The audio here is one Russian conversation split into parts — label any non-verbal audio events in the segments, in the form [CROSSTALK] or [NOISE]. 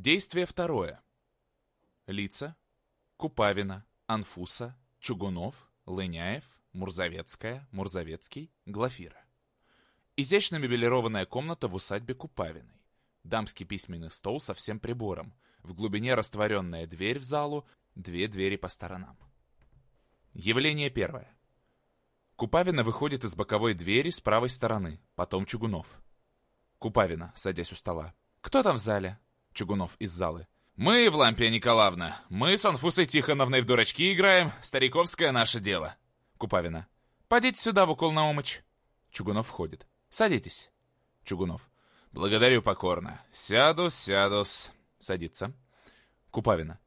Действие второе. Лица. Купавина, Анфуса, Чугунов, Лыняев, Мурзовецкая, Мурзовецкий, Глафира. Изящно мебелированная комната в усадьбе Купавиной. Дамский письменный стол со всем прибором. В глубине растворенная дверь в залу, две двери по сторонам. Явление первое. Купавина выходит из боковой двери с правой стороны, потом Чугунов. Купавина, садясь у стола. «Кто там в зале?» Чугунов из залы. «Мы, Евлампия Николаевна, мы с Анфусой Тихоновной в дурачки играем, стариковское наше дело». Купавина. «Подите сюда, Вукол Наумыч». Чугунов входит. «Садитесь». Чугунов. «Благодарю покорно. Сяду, сяду-с». Садится. Купавина.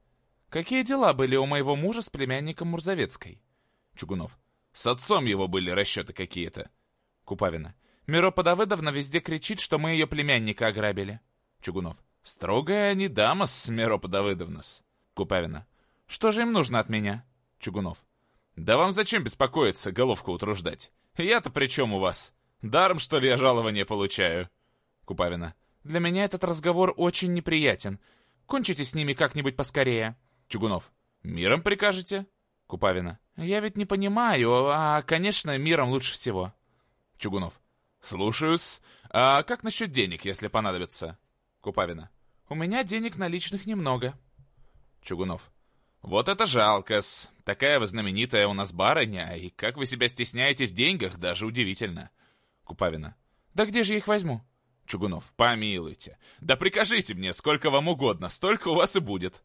«Какие дела были у моего мужа с племянником Мурзовецкой?» Чугунов. «С отцом его были расчеты какие-то». Купавина. «Миропа Давыдовна везде кричит, что мы ее племянника ограбили». Чугунов. «Строгая они дама, Смиропа Давыдовна-с». Купавина. «Что же им нужно от меня?» Чугунов. «Да вам зачем беспокоиться, головку утруждать? Я-то при чем у вас? Даром, что ли, я жалование получаю?» Купавина. «Для меня этот разговор очень неприятен. Кончите с ними как-нибудь поскорее». Чугунов. «Миром прикажете?» Купавина. «Я ведь не понимаю, а, конечно, миром лучше всего». Чугунов. «Слушаюсь. А как насчет денег, если понадобится?» Купавина. «У меня денег наличных немного». Чугунов. «Вот это жалко-с. Такая вы знаменитая у нас барыня, и как вы себя стесняете в деньгах, даже удивительно». Купавина. «Да где же я их возьму?» Чугунов. «Помилуйте. Да прикажите мне, сколько вам угодно, столько у вас и будет».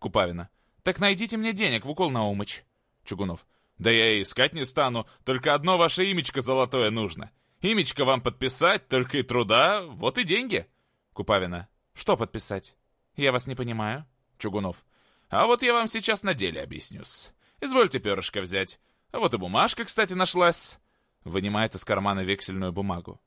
Купавина. «Так найдите мне денег, Вукол Наумыч». Чугунов. «Да я и искать не стану, только одно ваше имечко золотое нужно. Имечко вам подписать, только и труда, вот и деньги». Купавина. «Что подписать? Я вас не понимаю». Чугунов. «А вот я вам сейчас на деле объяснюсь. Извольте перышко взять. А вот и бумажка, кстати, нашлась». Вынимает из кармана вексельную бумагу.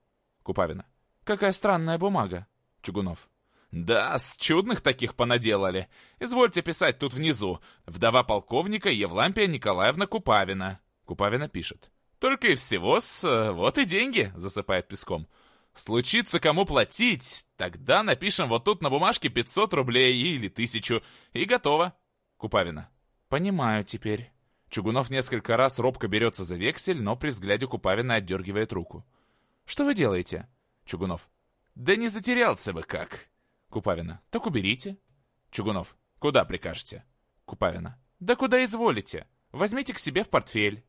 Купавина. «Какая странная бумага». Чугунов. «Да, с чудных таких понаделали. Извольте писать тут внизу. Вдова полковника Евлампия Николаевна Купавина». Купавина пишет. «Только и всего с... Вот и деньги», — засыпает песком. Случится кому платить, тогда напишем вот тут на бумажке 500 рублей или тысячу, и готово. Купавина. Понимаю теперь. Чугунов несколько раз робко берется за вексель, но при взгляде Купавина отдергивает руку. Что вы делаете? Чугунов. Да не затерялся бы как. Купавина. Так уберите. Чугунов. Куда прикажете? Купавина. Да куда изволите. Возьмите к себе в портфель.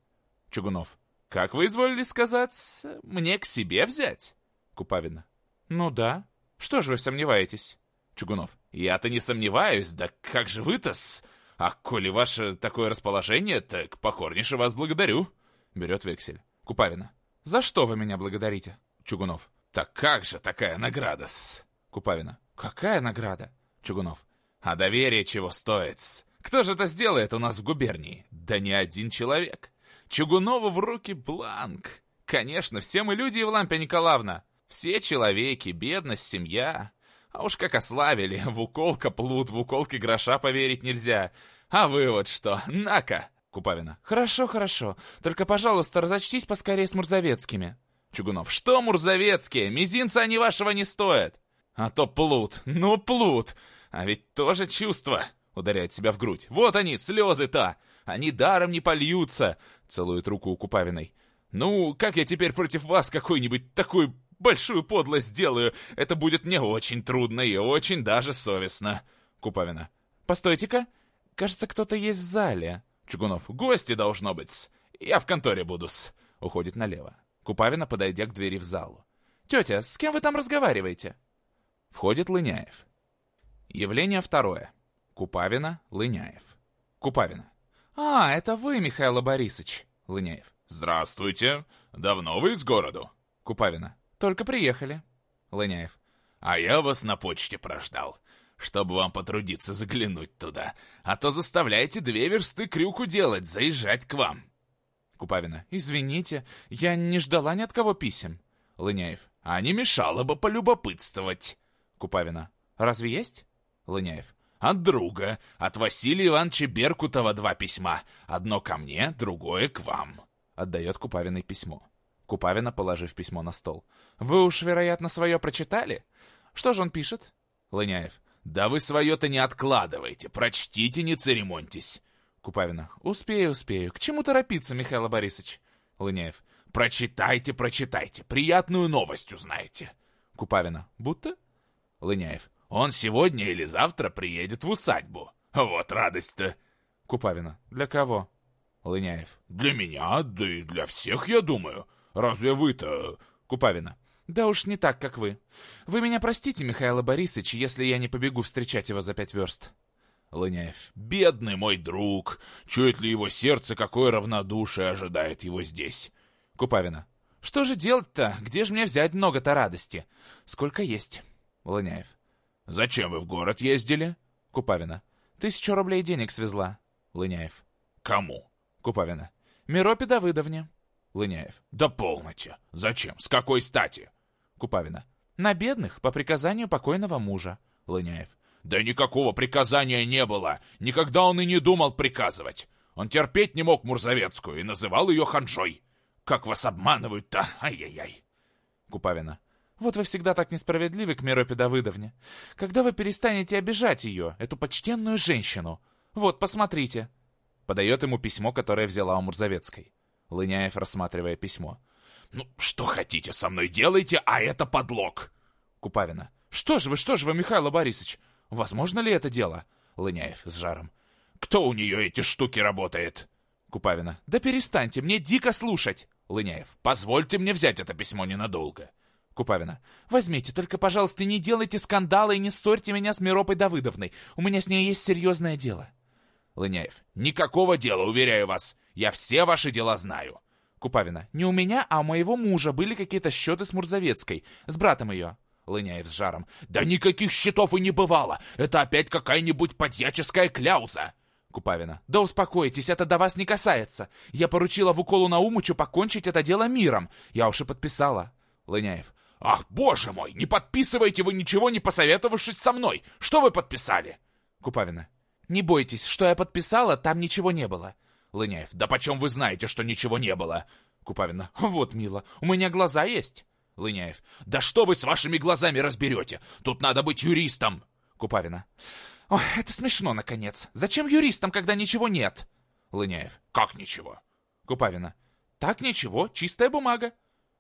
Чугунов. Как вы изволили сказать, мне к себе взять? Купавина. «Ну да. Что же вы сомневаетесь?» Чугунов. «Я-то не сомневаюсь, да как же вы-то-с? А коли ваше такое расположение, так покорнейше вас благодарю». Берет вексель. Купавина. «За что вы меня благодарите?» Чугунов. «Так как же такая награда-с?» Купавина. «Какая награда?» Чугунов. «А доверие чего стоит -с? Кто же это сделает у нас в губернии? Да не один человек. Чугунову в руки бланк. Конечно, все мы люди, Евлампия Николаевна. Все человеки, бедность, семья. А уж как ославили, в уколка плут, в уколке гроша поверить нельзя. А вы вот что, на-ка!» Купавина. «Хорошо, хорошо. Только, пожалуйста, разочтись поскорее с Мурзовецкими». Чугунов. «Что Мурзовецкие? Мизинца они вашего не стоят!» «А то плут! Ну, плут! А ведь тоже чувство!» Ударяет себя в грудь. «Вот они, слезы-то! Они даром не польются!» Целует руку у Купавиной. «Ну, как я теперь против вас какой-нибудь такой большую подлость сделаю, это будет мне очень трудно и очень даже совестно. Купавина. Постойте-ка, кажется, кто-то есть в зале. Чугунов. Гости должно быть. Я в конторе буду-с. Уходит налево. Купавина, подойдя к двери в залу. «Тетя, с кем вы там разговариваете?» Входит Лыняев. Явление второе. Купавина, Лыняев. Купавина. «А, это вы, Михаил Борисович!» Лыняев. «Здравствуйте! Давно вы из городу?» Купавина. Только приехали. Лыняев. А я вас на почте прождал, чтобы вам потрудиться заглянуть туда. А то заставляете две версты крюку делать, заезжать к вам. Купавина. Извините, я не ждала ни от кого писем. Лыняев. А не мешало бы полюбопытствовать. Купавина. Разве есть? Лыняев. От друга, от Василия Ивановича Беркутова два письма. Одно ко мне, другое к вам. Отдает Купавиной письмо. Купавина, положив письмо на стол. «Вы уж, вероятно, свое прочитали? Что же он пишет?» Лыняев. Да вы свое-то не откладывайте, прочтите, не церемоньтесь. Купавина. Успею, успею. К чему торопиться, Михаил Борисович? Лыняев. Прочитайте, прочитайте, приятную новость узнаете. Купавина. Будто? Лыняев. Он сегодня или завтра приедет в усадьбу. Вот радость-то. Купавина. Для кого? Лыняев. Для меня, да и для всех, я думаю. Разве вы-то... Купавина. Да уж не так, как вы. Вы меня простите, Михаил Борисович, если я не побегу встречать его за пять верст. Лыняев. Бедный мой друг. Чует ли его сердце, какое равнодушие ожидает его здесь? Купавина. Что же делать-то? Где же мне взять много-то радости? Сколько есть? Лыняев. Зачем вы в город ездили? Купавина. Тысячу рублей денег свезла. Лыняев. Кому? Купавина. Миропе Давыдовне. Лыняев. Да полноте. Зачем? С какой стати? Купавина. На бедных, по приказанию покойного мужа. Лыняев. Да никакого приказания не было. Никогда он и не думал приказывать. Он терпеть не мог Мурзовецкую и называл ее ханжой. Как вас обманывают-то? Ай-яй-яй. Купавина. Вот вы всегда так несправедливы к Миропе Давыдовне. Когда вы перестанете обижать ее, эту почтенную женщину? Вот, посмотрите. Подает ему письмо, которое взяла у Мурзовецкой. Лыняев, рассматривая письмо. «Ну, что хотите со мной делайте, а это подлог!» Купавина. «Что же вы, что же вы, Михаил Борисович? Возможно ли это дело?» Лыняев с жаром. «Кто у нее эти штуки работает?» Купавина. «Да перестаньте, мне дико слушать!» Лыняев. «Позвольте мне взять это письмо ненадолго». Купавина. «Возьмите, только, пожалуйста, не делайте скандала и не ссорьте меня с Миропой Давыдовной. У меня с ней есть серьезное дело». Лыняев. «Никакого дела, уверяю вас. Я все ваши дела знаю». Купавина. «Не у меня, а у моего мужа были какие-то счеты с Мурзовецкой, с братом ее». Лыняев с жаром. «Да никаких счетов и не бывало! Это опять какая-нибудь подьяческая кляуза!» Купавина. «Да успокойтесь, это до вас не касается. Я поручила Вуколу Наумычу покончить это дело миром. Я уж и подписала». Лыняев. «Ах, боже мой! Не подписывайте вы ничего, не посоветовавшись со мной! Что вы подписали?» Купавина. «Не бойтесь, что я подписала, там ничего не было». Лыняев. «Да почем вы знаете, что ничего не было?» Купавина. «Вот, мило, у меня глаза есть». Лыняев. «Да что вы с вашими глазами разберете? Тут надо быть юристом!» Купавина. «Ой, это смешно, наконец. Зачем юристам, когда ничего нет?» Лыняев. «Как ничего?» Купавина. «Так ничего, чистая бумага».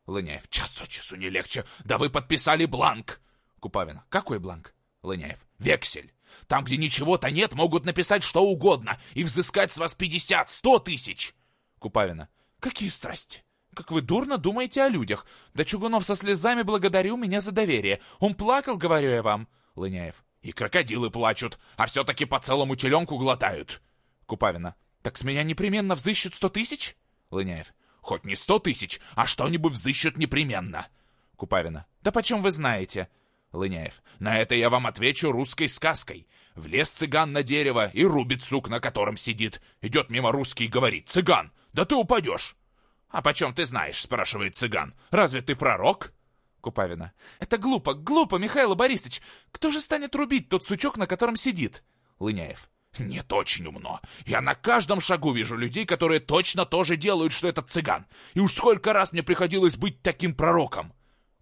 Лыняев. «Час от часу не легче. Да вы подписали бланк!» Купавина. «Какой бланк?» Лыняев. «Вексель. Там, где ничего-то нет, могут написать что угодно и взыскать с вас пятьдесят, сто тысяч!» Купавина. «Какие страсти! Как вы дурно думаете о людях! Да Чугунов со слезами благодарю меня за доверие. Он плакал, говорю я вам!» Лыняев. «И крокодилы плачут, а все-таки по целому теленку глотают!» Купавина. «Так с меня непременно взыщут сто тысяч?» Лыняев. «Хоть не сто тысяч, а что-нибудь взыщут непременно!» Купавина. «Да почем вы знаете?» Лыняев. «На это я вам отвечу русской сказкой. Влез цыган на дерево и рубит сук, на котором сидит. Идет мимо русский и говорит, «Цыган, да ты упадешь!» «А почем ты знаешь?» — спрашивает цыган. «Разве ты пророк?» Купавина. «Это глупо, глупо, Михаил Борисович! Кто же станет рубить тот сучок, на котором сидит?» Лыняев. «Нет, очень умно. Я на каждом шагу вижу людей, которые точно тоже делают, что этот цыган. И уж сколько раз мне приходилось быть таким пророком!»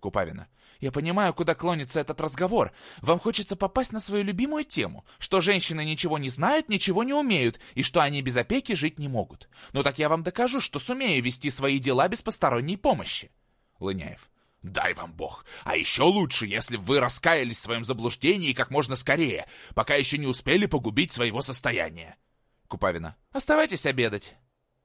Купавина. Я понимаю, куда клонится этот разговор. Вам хочется попасть на свою любимую тему, что женщины ничего не знают, ничего не умеют, и что они без опеки жить не могут. Но так я вам докажу, что сумею вести свои дела без посторонней помощи. Лыняев. Дай вам бог. А еще лучше, если вы раскаялись в своем заблуждении как можно скорее, пока еще не успели погубить своего состояния. Купавина. Оставайтесь обедать.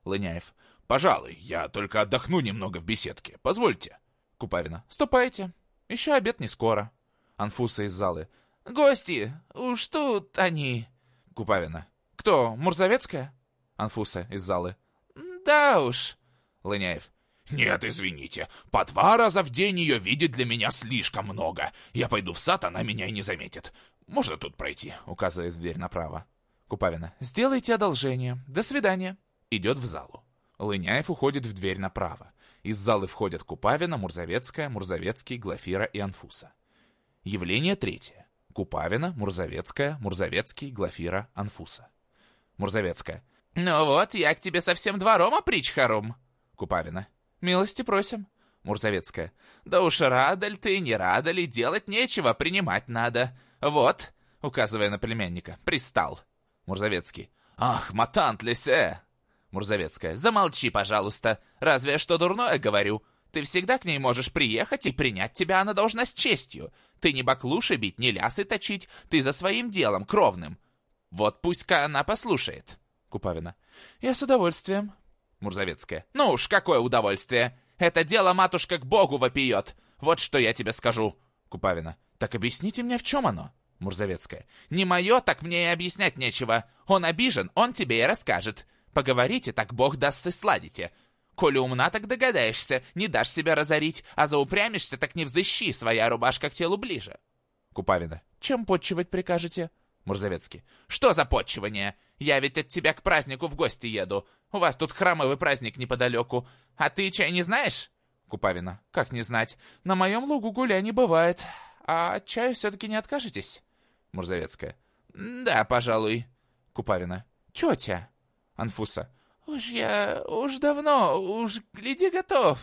Лыняев. Пожалуй, я только отдохну немного в беседке. Позвольте. Купавина. Ступайте. Еще обед не скоро. Анфуса из залы. Гости, уж тут они. Купавина. Кто, Мурзовецкая? Анфуса из залы. Да уж. Лыняев. «Нет, извините, по два раза в день ее видеть для меня слишком много. Я пойду в сад, она меня и не заметит. Можно тут пройти?» — указывает дверь направо. Купавина. «Сделайте одолжение. До свидания». Идет в залу. Лыняев уходит в дверь направо. Из залы входят Купавина, Мурзовецкая, Мурзовецкий, Глафира и Анфуса. Явление третье. Купавина, Мурзовецкая, Мурзовецкий, Глафира, Анфуса. Мурзовецкая. «Ну вот, я к тебе совсем двором опричь, Харум». Купавина. «Милости просим». Мурзовецкая. «Да уж рада ли ты, не рада ли, делать нечего, принимать надо. Вот». указывая на племянника. «Пристал!» Мурзовецкий. «Ах, матант Лесе!» Мурзовецкая. «Замолчи, пожалуйста. Разве я что дурное говорю? Ты всегда к ней можешь приехать и принять тебя она должна с честью. Ты не баклуши бить, не лясы точить, ты за своим делом, кровным. Вот пусть-ка она послушает. Купавина. Я с удовольствием. Мурзовецкая. Ну уж, какое удовольствие. Это дело матушка к богу вопиет. Вот что я тебе скажу. Купавина. Так объясните мне, в чем оно? Мурзовецкая. Не мое, так мне и объяснять нечего. Он обижен, он тебе и расскажет. Поговорите, так бог даст и сладите. Коли умна, так догадаешься, не дашь себя разорить, а заупрямишься, так не взыщи, своя рубашка к телу ближе. Купавина. Чем подчивать прикажете? Мурзовецкий. Что за подчивание? Я ведь от тебя к празднику в гости еду. У вас тут храмовый праздник неподалеку. А ты чай не знаешь? Купавина. Как не знать? На моем лугу гуля не бывает. А от чаю все-таки не откажетесь? Мурзовецкая. Да, пожалуй. Купавина. Тетя. Анфуса. «Уж я... уж давно... уж гляди готов!»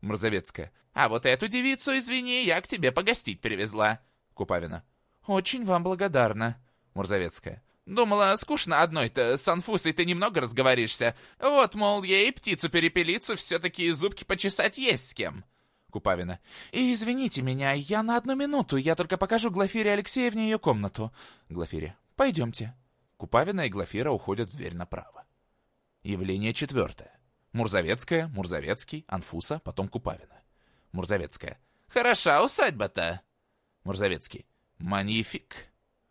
Мразовецкая. «А вот эту девицу, извини, я к тебе погостить привезла!» Купавина. «Очень вам благодарна!» Мурзовецкая. «Думала, скучно одной-то, с Анфусой ты немного разговоришься. Вот, мол, ей птицу-перепелицу все-таки зубки почесать есть с кем!» Купавина. «И извините меня, я на одну минуту, я только покажу Глафире Алексеевне ее комнату». Глафире. «Пойдемте». Купавина и Глафира уходят в дверь направо. Явление четвертое. Мурзовецкая, Мурзовецкий, Анфуса, потом Купавина. Мурзовецкая. Хороша усадьба-то. Мурзовецкий. Манифик.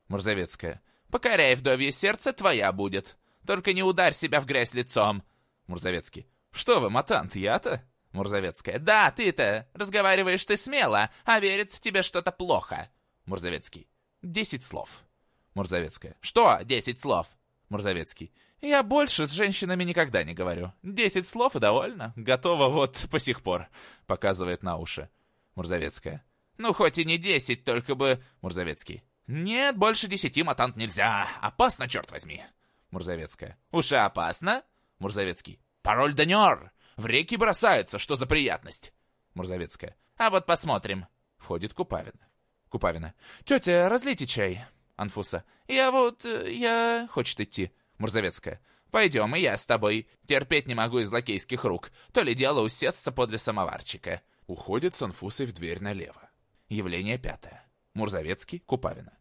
Мурзовецкая. Покоряй вдовье сердце, твоя будет. Только не ударь себя в грязь лицом. Мурзовецкий. Что вы, матант, я-то? Мурзовецкая. Да, ты-то. Разговариваешь ты смело, а верится тебе что-то плохо. Мурзовецкий. Десять слов. Мурзовецкая. Что десять слов? Мурзовецкий. Я больше с женщинами никогда не говорю. Десять слов и довольно. Готово вот по сих пор. Показывает на уши. Мурзовецкая. Ну, хоть и не десять, только бы... Мурзовецкий. Нет, больше десяти, матант, нельзя. Опасно, черт возьми. Мурзовецкая. Уж опасно? Мурзовецкий. Пароль донер. В реки бросаются, что за приятность? Мурзовецкая. А вот посмотрим. Входит Купавина. Купавина. Тетя, разлейте чай. Анфуса. Я вот... Э, я... Хочет идти. Мурзовецкая. «Пойдем, и я с тобой. Терпеть не могу из лакейских рук. То ли дело усесться подле самоварчика». Уходит с Анфусой в дверь налево. Явление пятое. Мурзовецкий, Купавина.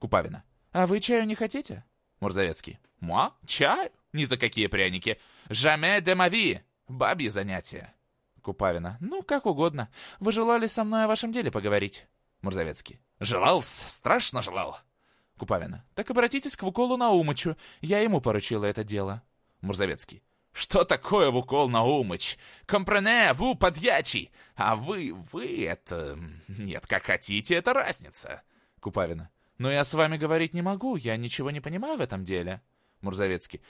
Купавина. «А вы чаю не хотите?» Мурзовецкий. «Ма? Чаю? Ни за какие пряники. Жаме де мави. Бабье занятие». Купавина. «Ну, как угодно. Вы желали со мной о вашем деле поговорить?» Мурзовецкий. «Желал, страшно желал». Купавина. «Так обратитесь к Вуколу Наумычу. Я ему поручила это дело». Мурзовецкий. «Что такое Вукол Наумыч? Компрене, ву подьячий! А вы, вы это... Нет, как хотите, это разница!» Купавина. «Но я с вами говорить не могу, я ничего не понимаю в этом деле». Мурзовецкий.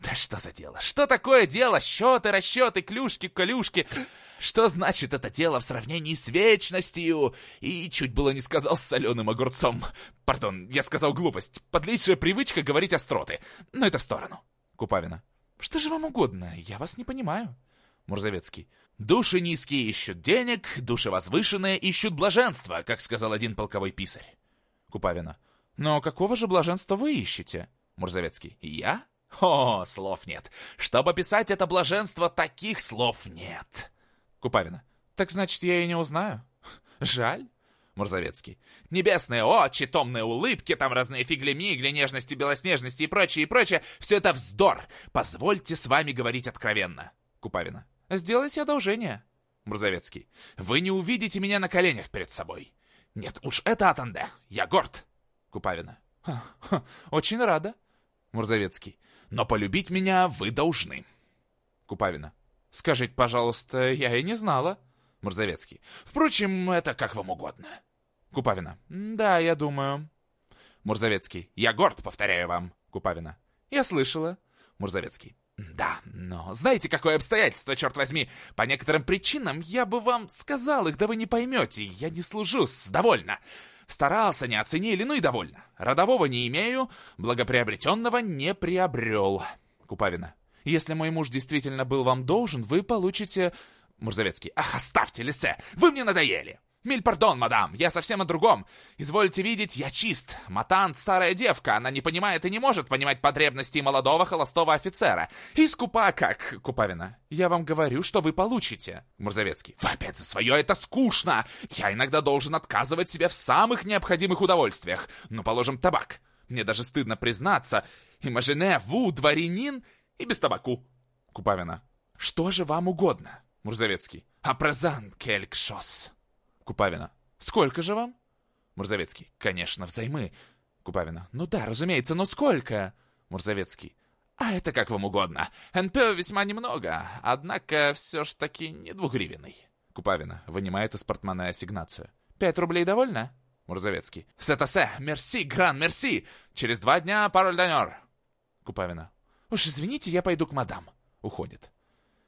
«Да что за дело? Что такое дело? Счеты, расчеты, клюшки, колюшки. Что значит это дело в сравнении с вечностью? И чуть было не сказал с соленым огурцом. Пардон, я сказал глупость. Подлейшая привычка говорить остроты. Но это в сторону. Купавина. Что же вам угодно? Я вас не понимаю. Мурзовецкий. Души низкие ищут денег, души возвышенные ищут блаженства, как сказал один полковой писарь. Купавина. Но какого же блаженства вы ищете? Мурзовецкий. Я? О, слов нет. Чтобы описать это блаженство, таких слов нет. Купавина. Так значит, я и не узнаю? [LAUGHS] Жаль. Мурзовецкий. Небесные очи, томные улыбки, там разные фигли-мигли, нежности, белоснежности и прочее, и прочее. Все это вздор. Позвольте с вами говорить откровенно. Купавина. Сделайте одолжение. Мурзовецкий. Вы не увидите меня на коленях перед собой. Нет, уж это Атанде. Я горд. Купавина. Очень рада. Мурзовецкий. Но полюбить меня вы должны. Купавина. Скажите, пожалуйста, я и не знала. Мурзовецкий. Впрочем, это как вам угодно. Купавина. Да, я думаю. Мурзовецкий. Я горд, повторяю вам. Купавина. Я слышала. Мурзовецкий. Да, но знаете, какое обстоятельство, черт возьми? По некоторым причинам я бы вам сказал их, да вы не поймете. Я не служу, довольно. Старался, не оценили, ну и довольно. Родового не имею, благоприобретенного не приобрел. Купавина. Если мой муж действительно был вам должен, вы получите...» Мурзовецкий. «Ах, оставьте, Лисе! Вы мне надоели! «Миль пардон, мадам, я совсем о другом. Извольте видеть, я чист. Матант — старая девка, она не понимает и не может понимать потребностей молодого холостого офицера. И скупа как...» Купавина. «Я вам говорю, что вы получите». Мурзовецкий. «Вы опять за свое, это скучно. Я иногда должен отказывать себе в самых необходимых удовольствиях. Ну, положим, табак. Мне даже стыдно признаться. Имажине, ву, дворянин и без табаку». Купавина. «Что же вам угодно?» Мурзовецкий. «Апрезан келькшос». Купавина. «Сколько же вам?» Мурзовецкий. «Конечно, взаймы». Купавина. «Ну да, разумеется, но сколько?» Мурзовецкий. «А это как вам угодно. НП весьма немного, однако все ж таки не двухгривенный». Купавина вынимает из портмоне ассигнацию. «Пять рублей довольно?» Мурзовецкий. «Сетасе! Мерси, гран, мерси! Через два дня пароль донер!» Купавина. «Уж извините, я пойду к мадам». Уходит.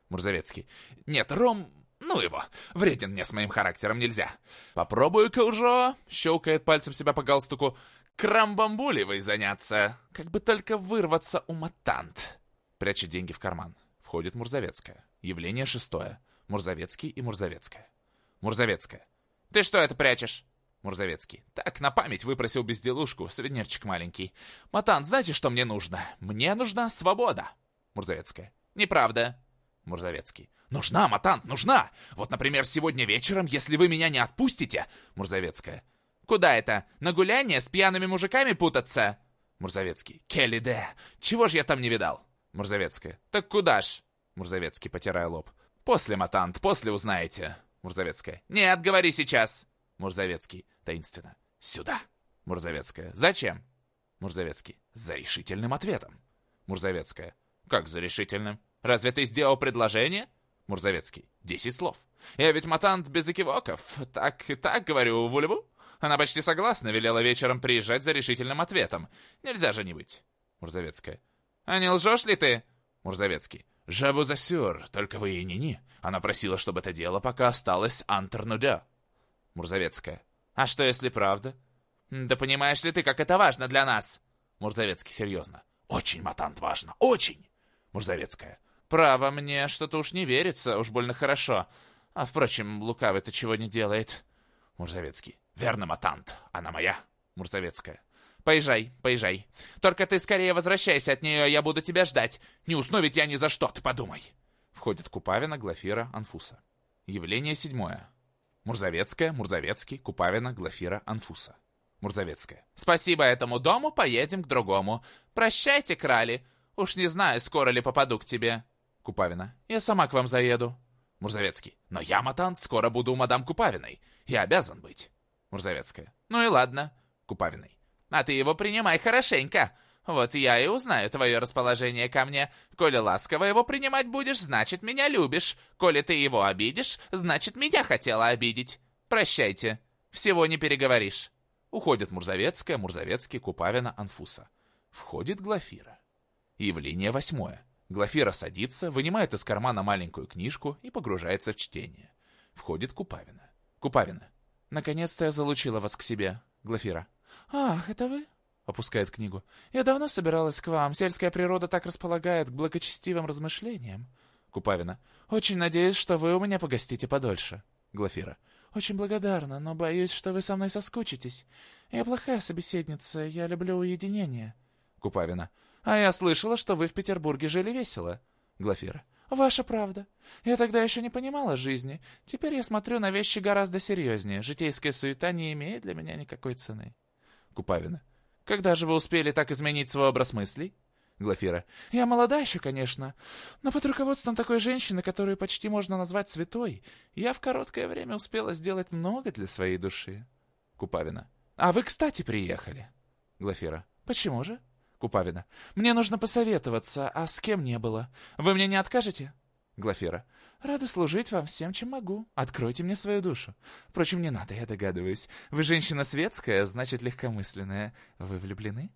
Мурзовецкий. «Нет, ром ну его, вреден мне с моим характером нельзя. Попробую-ка уже, щелкает пальцем себя по галстуку, крамбамбулевой заняться. Как бы только вырваться у матант. Прячет деньги в карман. Входит Мурзовецкая. Явление шестое. Мурзовецкий и Мурзовецкая. Мурзовецкая. Ты что это прячешь? Мурзовецкий. Так, на память выпросил безделушку, сувенирчик маленький. Матант, знаете, что мне нужно? Мне нужна свобода. Мурзовецкая. Неправда. Мурзовецкий. «Нужна, матант, нужна! Вот, например, сегодня вечером, если вы меня не отпустите...» Мурзовецкая. «Куда это? На гуляние с пьяными мужиками путаться?» Мурзовецкий. «Келли-де! Чего ж я там не видал?» Мурзовецкая. «Так куда ж?» Мурзовецкий, потирая лоб. «После, матант, после узнаете». Мурзовецкая. «Нет, говори сейчас!» Мурзовецкий, таинственно. «Сюда!» Мурзовецкая. «Зачем?» Мурзовецкий. «За решительным ответом». Мурзовецкая. «Как за решительным? Разве ты сделал предложение?» Мурзовецкий. «Десять слов. Я ведь матант без экивоков. Так и так говорю Вульву. Она почти согласна, велела вечером приезжать за решительным ответом. Нельзя же не быть». Мурзовецкая. «А не лжешь ли ты?» Мурзовецкий. «Жаву за сюр, только вы и не-не. Она просила, чтобы это дело пока осталось антернудя». Мурзовецкая. «А что, если правда?» «Да понимаешь ли ты, как это важно для нас?» Мурзовецкий серьезно. «Очень, матант, важно, очень!» Мурзовецкая. Право, мне что-то уж не верится, уж больно хорошо. А, впрочем, лукавый-то чего не делает. Мурзовецкий. Верно, матант, она моя. Мурзовецкая. Поезжай, поезжай. Только ты скорее возвращайся от нее, я буду тебя ждать. Не усну ведь я ни за что, ты подумай. Входит Купавина, Глафира, Анфуса. Явление седьмое. Мурзовецкая, Мурзовецкий, Купавина, Глафира, Анфуса. Мурзовецкая. Спасибо этому дому, поедем к другому. Прощайте, крали. Уж не знаю, скоро ли попаду к тебе. Купавина. «Я сама к вам заеду». Мурзовецкий. «Но я, матант, скоро буду у мадам Купавиной. Я обязан быть». Мурзовецкая. «Ну и ладно». Купавиной. «А ты его принимай хорошенько. Вот я и узнаю твое расположение ко мне. Коли ласково его принимать будешь, значит, меня любишь. Коли ты его обидишь, значит, меня хотела обидеть. Прощайте. Всего не переговоришь». Уходит Мурзовецкая, Мурзовецкий, Купавина, Анфуса. Входит Глафира. Явление восьмое. Глафира садится, вынимает из кармана маленькую книжку и погружается в чтение. Входит Купавина. Купавина. «Наконец-то я залучила вас к себе». Глафира. «Ах, это вы?» Опускает книгу. «Я давно собиралась к вам. Сельская природа так располагает к благочестивым размышлениям». Купавина. «Очень надеюсь, что вы у меня погостите подольше». Глафира. «Очень благодарна, но боюсь, что вы со мной соскучитесь. Я плохая собеседница, я люблю уединение». Купавина. А я слышала, что вы в Петербурге жили весело. Глафира. Ваша правда. Я тогда еще не понимала жизни. Теперь я смотрю на вещи гораздо серьезнее. Житейская суета не имеет для меня никакой цены. Купавина. Когда же вы успели так изменить свой образ мыслей? Глафира. Я молода еще, конечно, но под руководством такой женщины, которую почти можно назвать святой, я в короткое время успела сделать много для своей души. Купавина. А вы, кстати, приехали. Глафира. Почему же? Купавина. «Мне нужно посоветоваться, а с кем не было. Вы мне не откажете?» Глафира. «Рада служить вам всем, чем могу. Откройте мне свою душу. Впрочем, не надо, я догадываюсь. Вы женщина светская, значит, легкомысленная. Вы влюблены?»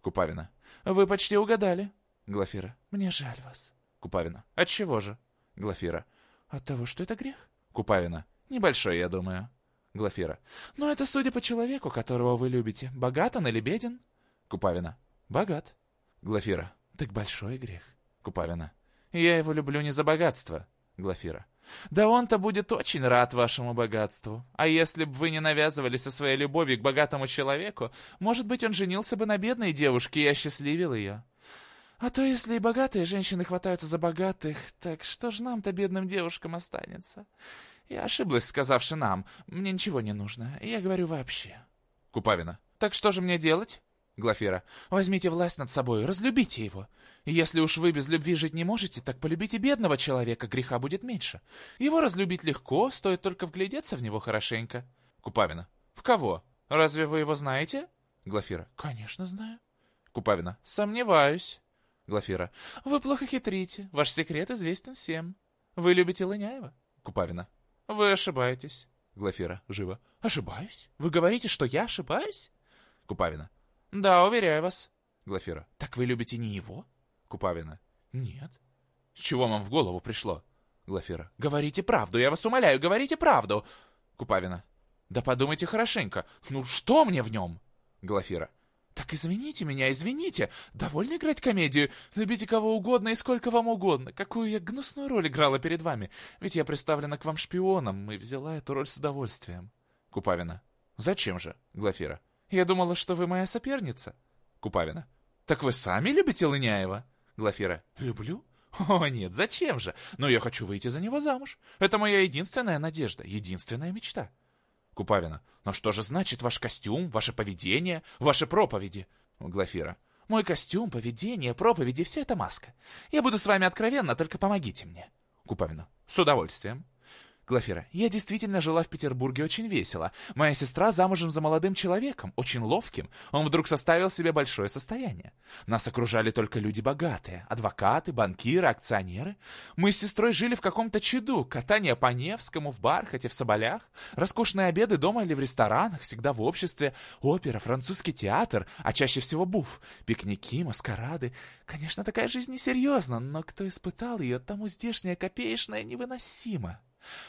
Купавина. «Вы почти угадали». Глафира. «Мне жаль вас». Купавина. «От чего же?» Глафира. «От того, что это грех». Купавина. «Небольшой, я думаю». Глафира. «Но это судя по человеку, которого вы любите. Богат он или беден?» Купавина. Богат. Глафира. Так большой грех. Купавина. Я его люблю не за богатство. Глафира. Да он-то будет очень рад вашему богатству. А если бы вы не навязывали со своей любовью к богатому человеку, может быть, он женился бы на бедной девушке и осчастливил ее. А то, если и богатые женщины хватаются за богатых, так что ж нам-то, бедным девушкам, останется? Я ошиблась, сказавши нам. Мне ничего не нужно. Я говорю вообще. Купавина. Так что же мне делать? Глафира. Возьмите власть над собой, разлюбите его. Если уж вы без любви жить не можете, так полюбите бедного человека, греха будет меньше. Его разлюбить легко, стоит только вглядеться в него хорошенько. Купавина. В кого? Разве вы его знаете? Глафира. Конечно, знаю. Купавина. Сомневаюсь. Глафира. Вы плохо хитрите. Ваш секрет известен всем. Вы любите Лыняева? Купавина. Вы ошибаетесь. Глафира. Живо. Ошибаюсь? Вы говорите, что я ошибаюсь? Купавина. Да, уверяю вас. Глафира. Так вы любите не его? Купавина. Нет. С чего вам в голову пришло? Глафира. Говорите правду, я вас умоляю, говорите правду. Купавина. Да подумайте хорошенько. Ну что мне в нем? Глафира. Так извините меня, извините. Довольно играть комедию. Любите кого угодно и сколько вам угодно. Какую я гнусную роль играла перед вами. Ведь я представлена к вам шпионом и взяла эту роль с удовольствием. Купавина. Зачем же? Глафира. Я думала, что вы моя соперница. Купавина. Так вы сами любите Лыняева? Глафира. Люблю? [LAUGHS] О, нет, зачем же? Но я хочу выйти за него замуж. Это моя единственная надежда, единственная мечта. Купавина. Но что же значит ваш костюм, ваше поведение, ваши проповеди? Глафира. Мой костюм, поведение, проповеди — все это маска. Я буду с вами откровенна, только помогите мне. Купавина. С удовольствием. Глафира, я действительно жила в Петербурге очень весело. Моя сестра замужем за молодым человеком, очень ловким. Он вдруг составил себе большое состояние. Нас окружали только люди богатые. Адвокаты, банкиры, акционеры. Мы с сестрой жили в каком-то чуду. Катание по Невскому, в Бархате, в Соболях. Роскошные обеды дома или в ресторанах, всегда в обществе. Опера, французский театр, а чаще всего буф. Пикники, маскарады. Конечно, такая жизнь несерьезна, но кто испытал ее, тому здешняя копеечная невыносима.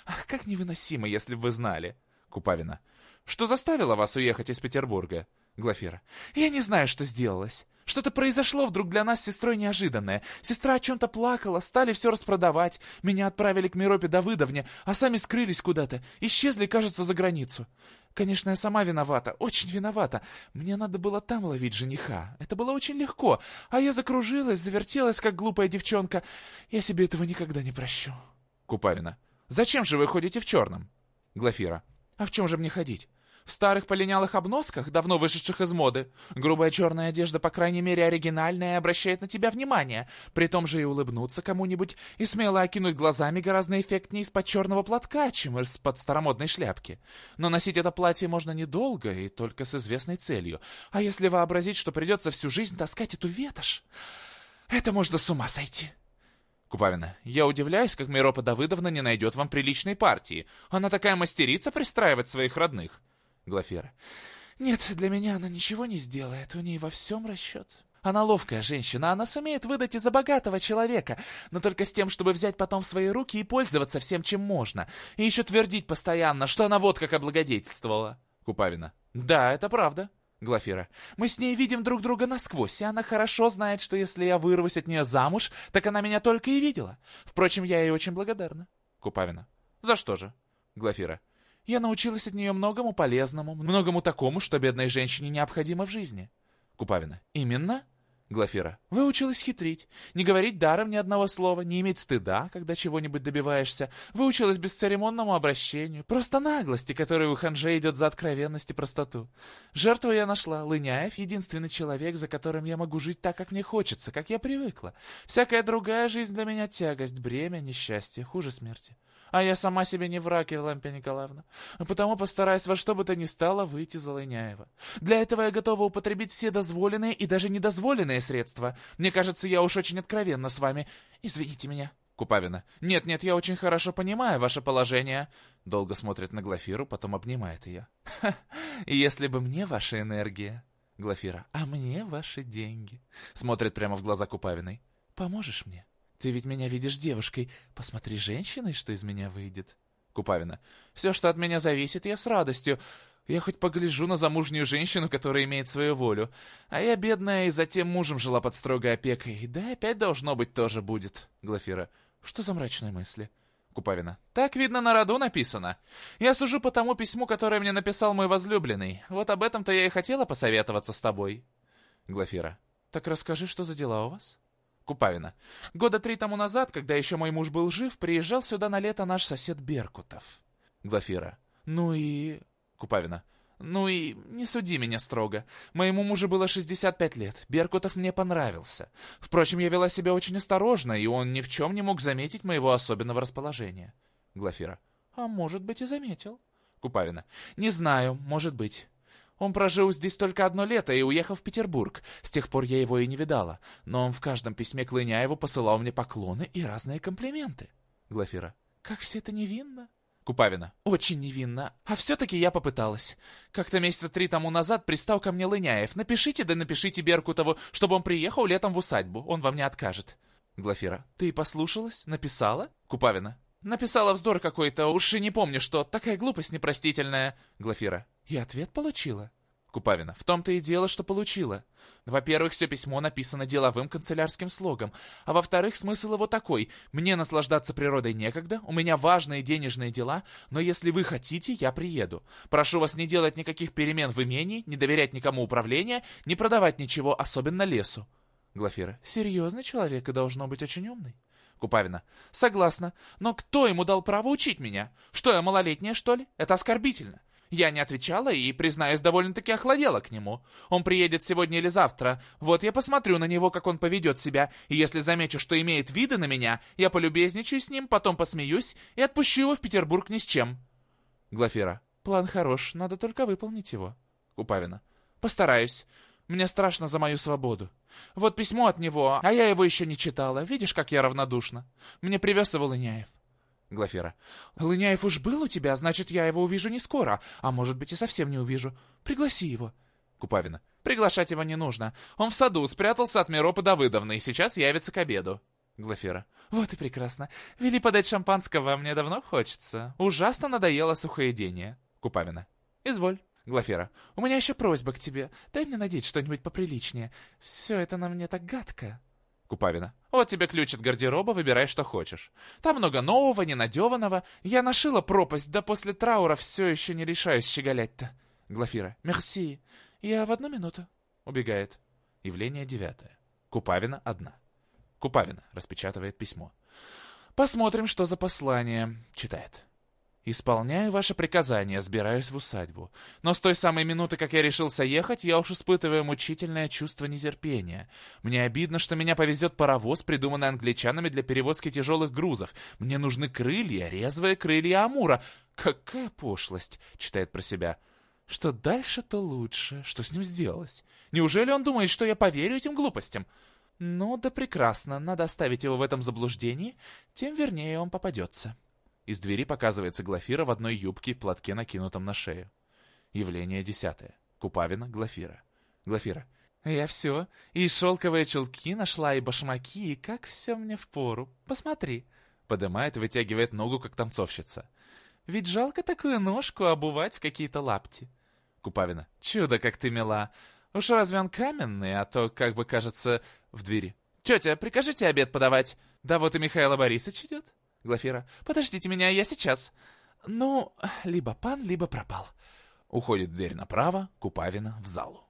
Ах, как невыносимо, если бы вы знали. Купавина. Что заставило вас уехать из Петербурга? Глафира. Я не знаю, что сделалось. Что-то произошло вдруг для нас с сестрой неожиданное. Сестра о чем-то плакала, стали все распродавать. Меня отправили к Миропе Давыдовне, а сами скрылись куда-то. Исчезли, кажется, за границу. Конечно, я сама виновата, очень виновата. Мне надо было там ловить жениха. Это было очень легко. А я закружилась, завертелась, как глупая девчонка. Я себе этого никогда не прощу. Купавина. Зачем же вы ходите в черном? Глафира. А в чем же мне ходить? В старых полинялых обносках, давно вышедших из моды. Грубая черная одежда, по крайней мере, оригинальная и обращает на тебя внимание. При том же и улыбнуться кому-нибудь, и смело окинуть глазами гораздо эффектнее из-под черного платка, чем из-под старомодной шляпки. Но носить это платье можно недолго и только с известной целью. А если вообразить, что придется всю жизнь таскать эту ветошь, это можно с ума сойти. Купавина. Я удивляюсь, как Миропа Давыдовна не найдет вам приличной партии. Она такая мастерица пристраивать своих родных. Глафира. Нет, для меня она ничего не сделает. У ней во всем расчет. Она ловкая женщина, она сумеет выдать и за богатого человека, но только с тем, чтобы взять потом в свои руки и пользоваться всем, чем можно. И еще твердить постоянно, что она вот как облагодетельствовала. Купавина. Да, это правда. Глафира. «Мы с ней видим друг друга насквозь, и она хорошо знает, что если я вырвусь от нее замуж, так она меня только и видела. Впрочем, я ей очень благодарна». Купавина. «За что же?» Глафира. «Я научилась от нее многому полезному, многому такому, что бедной женщине необходимо в жизни». Купавина. «Именно?» Глафира. Выучилась хитрить, не говорить даром ни одного слова, не иметь стыда, когда чего-нибудь добиваешься. Выучилась бесцеремонному обращению, просто наглости, которая у ханжей идет за откровенность и простоту. Жертву я нашла. Лыняев — единственный человек, за которым я могу жить так, как мне хочется, как я привыкла. Всякая другая жизнь для меня — тягость, бремя, несчастье, хуже смерти. А я сама себе не враг, Евлампия Николаевна. Потому постараюсь во что бы то ни стало выйти за Лыняева. Для этого я готова употребить все дозволенные и даже недозволенные средства. Мне кажется, я уж очень откровенна с вами. Извините меня. Купавина. Нет-нет, я очень хорошо понимаю ваше положение. Долго смотрит на Глафиру, потом обнимает ее. Ха, если бы мне ваша энергия... Глафира. А мне ваши деньги. Смотрит прямо в глаза Купавиной. Поможешь мне? Ты ведь меня видишь девушкой. Посмотри женщиной, что из меня выйдет. Купавина. Все, что от меня зависит, я с радостью. Я хоть погляжу на замужнюю женщину, которая имеет свою волю. А я бедная и затем мужем жила под строгой опекой. Да опять должно быть тоже будет. Глафира. Что за мрачные мысли? Купавина. Так, видно, на роду написано. Я сужу по тому письму, которое мне написал мой возлюбленный. Вот об этом-то я и хотела посоветоваться с тобой. Глафира. Так расскажи, что за дела у вас? Купавина. Года три тому назад, когда еще мой муж был жив, приезжал сюда на лето наш сосед Беркутов. Глафира. Ну и... Купавина. Ну и не суди меня строго. Моему мужу было 65 лет. Беркутов мне понравился. Впрочем, я вела себя очень осторожно, и он ни в чем не мог заметить моего особенного расположения. Глафира. А может быть и заметил. Купавина. Не знаю, может быть. Он прожил здесь только одно лето и уехал в Петербург. С тех пор я его и не видала. Но он в каждом письме к Лыняеву посылал мне поклоны и разные комплименты. Глафира. Как все это невинно. Купавина. Очень невинно. А все-таки я попыталась. Как-то месяца три тому назад пристал ко мне Лыняев. Напишите, да напишите Беркутову, чтобы он приехал летом в усадьбу. Он вам не откажет. Глафира. Ты послушалась? Написала? Купавина. Написала вздор какой-то, уж и не помню что. Такая глупость непростительная. Глафира. И ответ получила. Купавина. В том-то и дело, что получила. Во-первых, все письмо написано деловым канцелярским слогом, а во-вторых, смысл его такой. Мне наслаждаться природой некогда, у меня важные денежные дела, но если вы хотите, я приеду. Прошу вас не делать никаких перемен в имении, не доверять никому управления, не продавать ничего, особенно лесу. Глафира. Серьезный человек и должно быть очень умный. Купавина. Согласна. Но кто ему дал право учить меня? Что я малолетняя, что ли? Это оскорбительно. Я не отвечала и, признаюсь, довольно-таки охладела к нему. Он приедет сегодня или завтра. Вот я посмотрю на него, как он поведет себя, и если замечу, что имеет виды на меня, я полюбезничаю с ним, потом посмеюсь и отпущу его в Петербург ни с чем. Глафира. План хорош, надо только выполнить его. Купавина. Постараюсь. Мне страшно за мою свободу. Вот письмо от него, а я его еще не читала. Видишь, как я равнодушна. Мне привез его Лыняев. Глафира. «Лыняев уж был у тебя, значит, я его увижу не скоро, а может быть и совсем не увижу. Пригласи его». Купавина. «Приглашать его не нужно. Он в саду спрятался от Миропы Давыдовны и сейчас явится к обеду». Глафира. «Вот и прекрасно. Вели подать шампанского, мне давно хочется. Ужасно надоело сухоедение». Купавина. «Изволь». Глафира. «У меня еще просьба к тебе. Дай мне надеть что-нибудь поприличнее. Все это на мне так гадко». Купавина. «Вот тебе ключ от гардероба, выбирай, что хочешь. Там много нового, ненадеванного. Я нашила пропасть, да после траура все еще не решаюсь щеголять-то». Глафира. «Мерси. Я в одну минуту». Убегает. Явление девятое. Купавина одна. Купавина распечатывает письмо. «Посмотрим, что за послание», — читает. «Исполняю ваше приказание, сбираюсь в усадьбу. Но с той самой минуты, как я решился ехать, я уж испытываю мучительное чувство нетерпения. Мне обидно, что меня повезет паровоз, придуманный англичанами для перевозки тяжелых грузов. Мне нужны крылья, резвые крылья Амура. Какая пошлость!» — читает про себя. «Что дальше, то лучше. Что с ним сделалось? Неужели он думает, что я поверю этим глупостям?» «Ну да прекрасно, надо оставить его в этом заблуждении, тем вернее он попадется». Из двери показывается Глафира в одной юбке и платке, накинутом на шею. Явление десятое. Купавина, Глафира. Глафира. Я все. И шелковые чулки нашла, и башмаки, и как все мне впору. Посмотри. Подымает и вытягивает ногу, как танцовщица. Ведь жалко такую ножку обувать в какие-то лапти. Купавина. Чудо, как ты мила. Уж разве он каменный, а то, как бы кажется, в двери. Тетя, прикажите обед подавать. Да вот и Михаил Борисович идет. Глафира. «Подождите меня, я сейчас». «Ну, либо пан, либо пропал». Уходит дверь направо, Купавина в залу.